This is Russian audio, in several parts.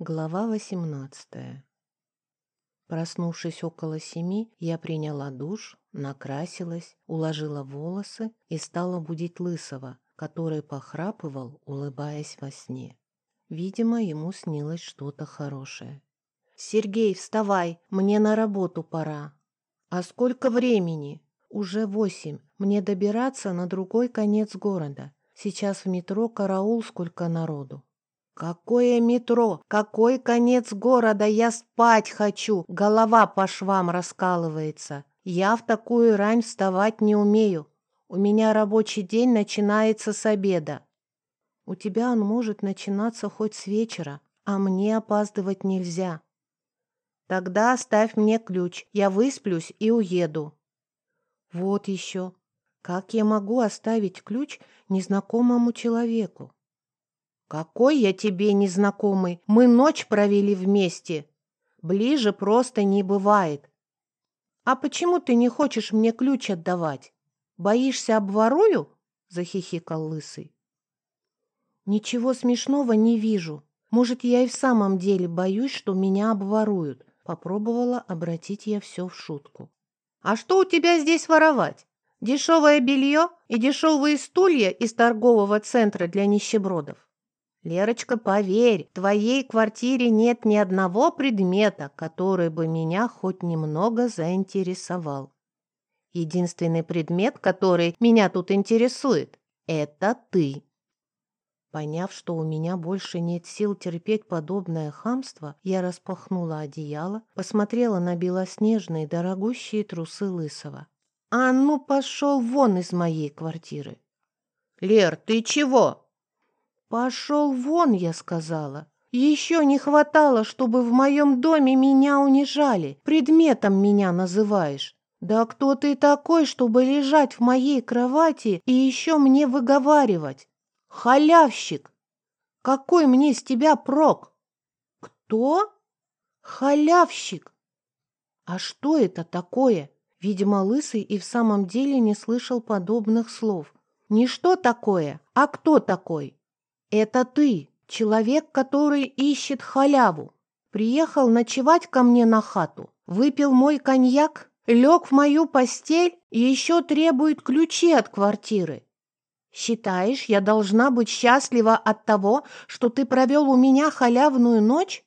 Глава восемнадцатая. Проснувшись около семи, я приняла душ, накрасилась, уложила волосы и стала будить Лысого, который похрапывал, улыбаясь во сне. Видимо, ему снилось что-то хорошее. «Сергей, вставай, мне на работу пора». «А сколько времени?» «Уже восемь. Мне добираться на другой конец города. Сейчас в метро караул сколько народу». «Какое метро? Какой конец города? Я спать хочу! Голова по швам раскалывается. Я в такую рань вставать не умею. У меня рабочий день начинается с обеда». «У тебя он может начинаться хоть с вечера, а мне опаздывать нельзя». «Тогда оставь мне ключ, я высплюсь и уеду». «Вот еще. Как я могу оставить ключ незнакомому человеку?» «Какой я тебе незнакомый! Мы ночь провели вместе! Ближе просто не бывает!» «А почему ты не хочешь мне ключ отдавать? Боишься обворую?» — захихикал Лысый. «Ничего смешного не вижу. Может, я и в самом деле боюсь, что меня обворуют?» Попробовала обратить я все в шутку. «А что у тебя здесь воровать? Дешевое белье и дешевые стулья из торгового центра для нищебродов? «Лерочка, поверь, в твоей квартире нет ни одного предмета, который бы меня хоть немного заинтересовал. Единственный предмет, который меня тут интересует, это ты». Поняв, что у меня больше нет сил терпеть подобное хамство, я распахнула одеяло, посмотрела на белоснежные дорогущие трусы Лысого. «А ну, пошел вон из моей квартиры!» «Лер, ты чего?» «Пошел вон!» — я сказала. «Еще не хватало, чтобы в моем доме меня унижали, предметом меня называешь. Да кто ты такой, чтобы лежать в моей кровати и еще мне выговаривать? Халявщик! Какой мне с тебя прок?» «Кто?» «Халявщик!» «А что это такое?» Видимо, Лысый и в самом деле не слышал подобных слов. «Не что такое, а кто такой?» «Это ты, человек, который ищет халяву. Приехал ночевать ко мне на хату, выпил мой коньяк, лег в мою постель и еще требует ключи от квартиры. Считаешь, я должна быть счастлива от того, что ты провел у меня халявную ночь?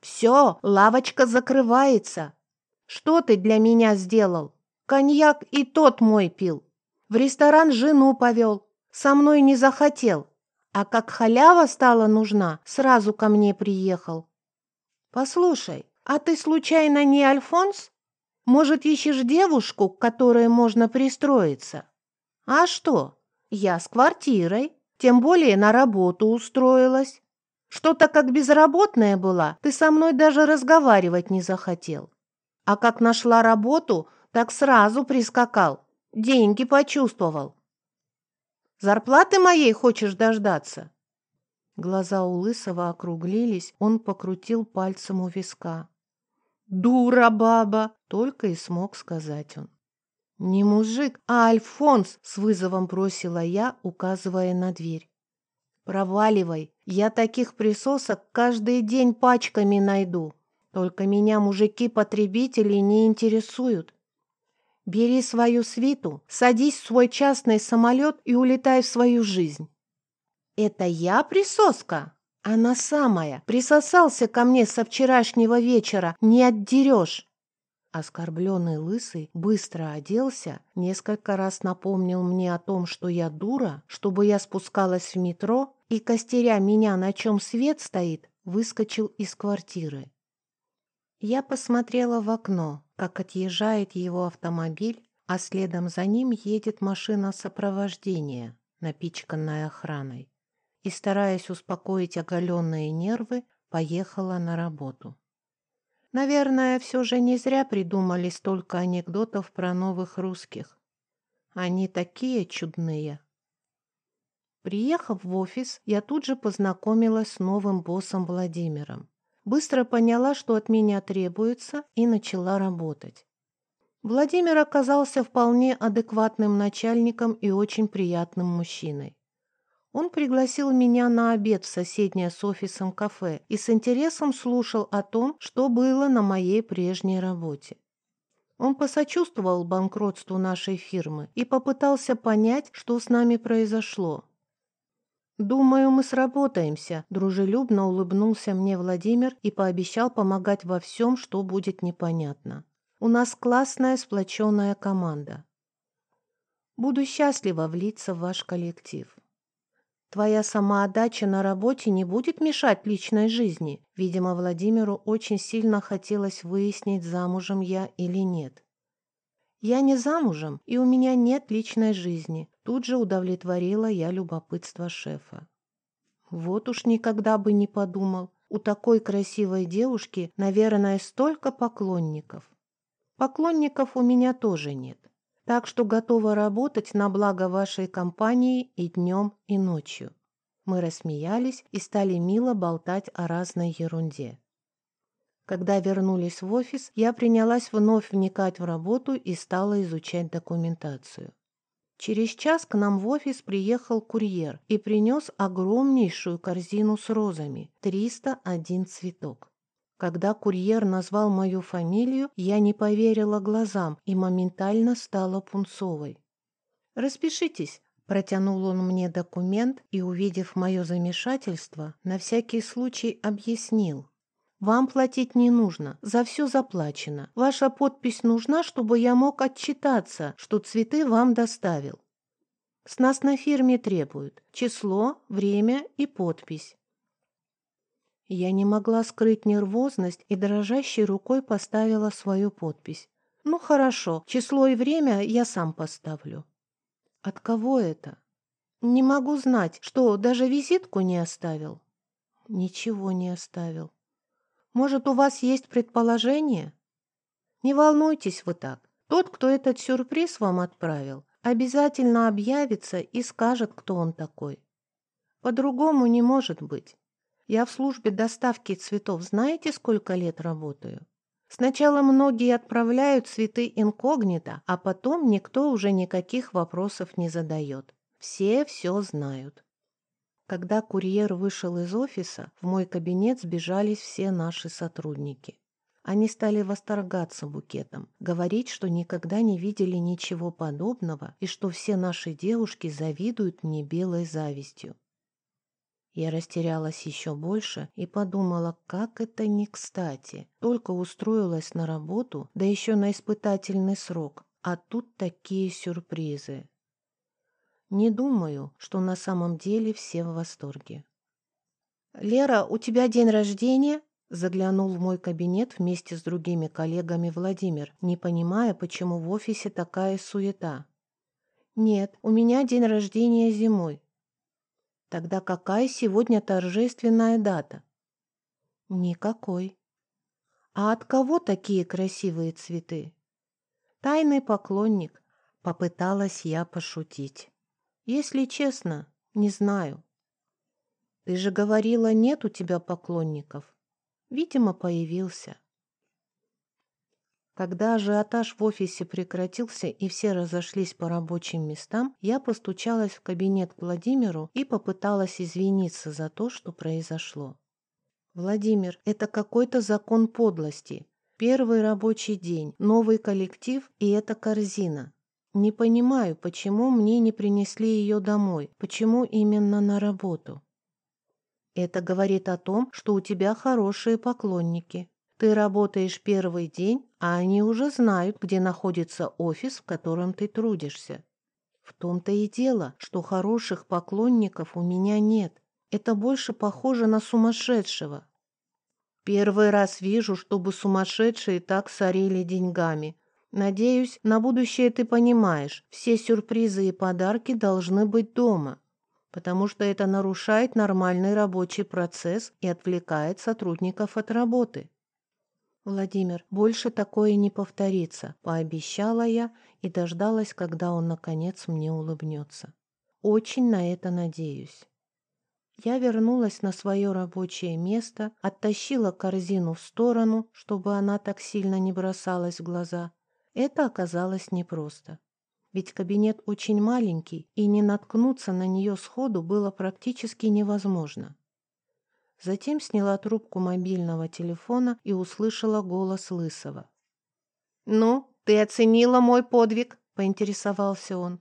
Все, лавочка закрывается. Что ты для меня сделал? Коньяк и тот мой пил. В ресторан жену повел. Со мной не захотел. А как халява стала нужна, сразу ко мне приехал. Послушай, а ты случайно не Альфонс? Может, ищешь девушку, к которой можно пристроиться? А что? Я с квартирой, тем более на работу устроилась. Что-то как безработная была, ты со мной даже разговаривать не захотел. А как нашла работу, так сразу прискакал, деньги почувствовал. Зарплаты моей хочешь дождаться?» Глаза у Лысого округлились, он покрутил пальцем у виска. «Дура баба!» — только и смог сказать он. «Не мужик, а Альфонс!» — с вызовом бросила я, указывая на дверь. «Проваливай! Я таких присосок каждый день пачками найду. Только меня мужики-потребители не интересуют. Бери свою свиту, садись в свой частный самолет и улетай в свою жизнь. Это я присоска? Она самая. Присосался ко мне со вчерашнего вечера. Не отдерешь. Оскорбленный лысый быстро оделся, несколько раз напомнил мне о том, что я дура, чтобы я спускалась в метро и, костеря меня, на чем свет стоит, выскочил из квартиры. Я посмотрела в окно, как отъезжает его автомобиль, а следом за ним едет машина сопровождения, напичканная охраной, и, стараясь успокоить оголенные нервы, поехала на работу. Наверное, все же не зря придумали столько анекдотов про новых русских. Они такие чудные. Приехав в офис, я тут же познакомилась с новым боссом Владимиром. Быстро поняла, что от меня требуется, и начала работать. Владимир оказался вполне адекватным начальником и очень приятным мужчиной. Он пригласил меня на обед в соседнее с офисом кафе и с интересом слушал о том, что было на моей прежней работе. Он посочувствовал банкротству нашей фирмы и попытался понять, что с нами произошло. «Думаю, мы сработаемся», – дружелюбно улыбнулся мне Владимир и пообещал помогать во всем, что будет непонятно. «У нас классная сплоченная команда. Буду счастлива влиться в ваш коллектив. Твоя самоотдача на работе не будет мешать личной жизни. Видимо, Владимиру очень сильно хотелось выяснить, замужем я или нет. Я не замужем, и у меня нет личной жизни. Тут же удовлетворила я любопытство шефа. Вот уж никогда бы не подумал. У такой красивой девушки, наверное, столько поклонников. Поклонников у меня тоже нет. Так что готова работать на благо вашей компании и днем, и ночью». Мы рассмеялись и стали мило болтать о разной ерунде. Когда вернулись в офис, я принялась вновь вникать в работу и стала изучать документацию. Через час к нам в офис приехал курьер и принес огромнейшую корзину с розами, 301 цветок. Когда курьер назвал мою фамилию, я не поверила глазам и моментально стала пунцовой. «Распишитесь», – протянул он мне документ и, увидев мое замешательство, на всякий случай объяснил. «Вам платить не нужно, за все заплачено. Ваша подпись нужна, чтобы я мог отчитаться, что цветы вам доставил. С нас на фирме требуют число, время и подпись. Я не могла скрыть нервозность и дрожащей рукой поставила свою подпись. «Ну хорошо, число и время я сам поставлю». «От кого это?» «Не могу знать, что даже визитку не оставил?» «Ничего не оставил». «Может, у вас есть предположение?» «Не волнуйтесь вы так. Тот, кто этот сюрприз вам отправил, обязательно объявится и скажет, кто он такой. По-другому не может быть. Я в службе доставки цветов знаете, сколько лет работаю? Сначала многие отправляют цветы инкогнито, а потом никто уже никаких вопросов не задает. Все все знают. Когда курьер вышел из офиса, в мой кабинет сбежались все наши сотрудники. Они стали восторгаться букетом, говорить, что никогда не видели ничего подобного и что все наши девушки завидуют мне белой завистью. Я растерялась еще больше и подумала, как это не кстати. Только устроилась на работу, да еще на испытательный срок, а тут такие сюрпризы. Не думаю, что на самом деле все в восторге. «Лера, у тебя день рождения?» Заглянул в мой кабинет вместе с другими коллегами Владимир, не понимая, почему в офисе такая суета. «Нет, у меня день рождения зимой. Тогда какая сегодня торжественная дата? Никакой. А от кого такие красивые цветы? Тайный поклонник. Попыталась я пошутить. Если честно, не знаю. Ты же говорила, нет у тебя поклонников. Видимо, появился. Когда ажиотаж в офисе прекратился и все разошлись по рабочим местам, я постучалась в кабинет к Владимиру и попыталась извиниться за то, что произошло. «Владимир, это какой-то закон подлости. Первый рабочий день, новый коллектив и эта корзина. Не понимаю, почему мне не принесли ее домой, почему именно на работу. Это говорит о том, что у тебя хорошие поклонники. Ты работаешь первый день, а они уже знают, где находится офис, в котором ты трудишься. В том-то и дело, что хороших поклонников у меня нет. Это больше похоже на сумасшедшего. Первый раз вижу, чтобы сумасшедшие так сорили деньгами. Надеюсь, на будущее ты понимаешь, все сюрпризы и подарки должны быть дома, потому что это нарушает нормальный рабочий процесс и отвлекает сотрудников от работы. «Владимир, больше такое не повторится», – пообещала я и дождалась, когда он, наконец, мне улыбнется. «Очень на это надеюсь». Я вернулась на свое рабочее место, оттащила корзину в сторону, чтобы она так сильно не бросалась в глаза. Это оказалось непросто. ведь кабинет очень маленький, и не наткнуться на нее сходу было практически невозможно. Затем сняла трубку мобильного телефона и услышала голос Лысого. «Ну, ты оценила мой подвиг?» — поинтересовался он.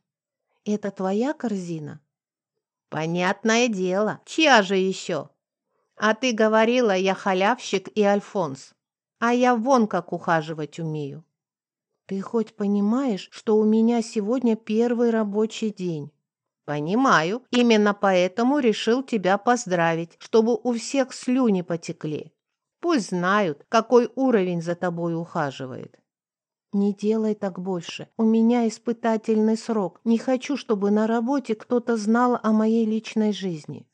«Это твоя корзина?» «Понятное дело. Чья же еще?» «А ты говорила, я халявщик и альфонс. А я вон как ухаживать умею». «Ты хоть понимаешь, что у меня сегодня первый рабочий день?» «Понимаю. Именно поэтому решил тебя поздравить, чтобы у всех слюни потекли. Пусть знают, какой уровень за тобой ухаживает». «Не делай так больше. У меня испытательный срок. Не хочу, чтобы на работе кто-то знал о моей личной жизни».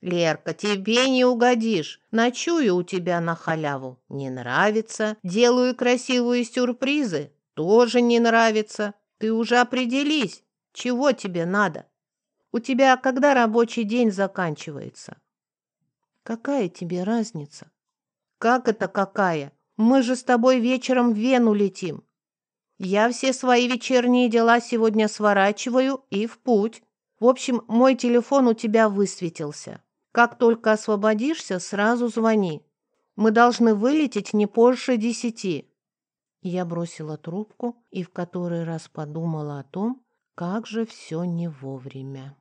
«Лерка, тебе не угодишь. Ночую у тебя на халяву. Не нравится. Делаю красивые сюрпризы. Тоже не нравится. Ты уже определись. Чего тебе надо? У тебя когда рабочий день заканчивается? Какая тебе разница? Как это какая? Мы же с тобой вечером в Вену летим. Я все свои вечерние дела сегодня сворачиваю и в путь. В общем, мой телефон у тебя высветился. Как только освободишься, сразу звони. Мы должны вылететь не позже десяти. Я бросила трубку и в который раз подумала о том, как же все не вовремя.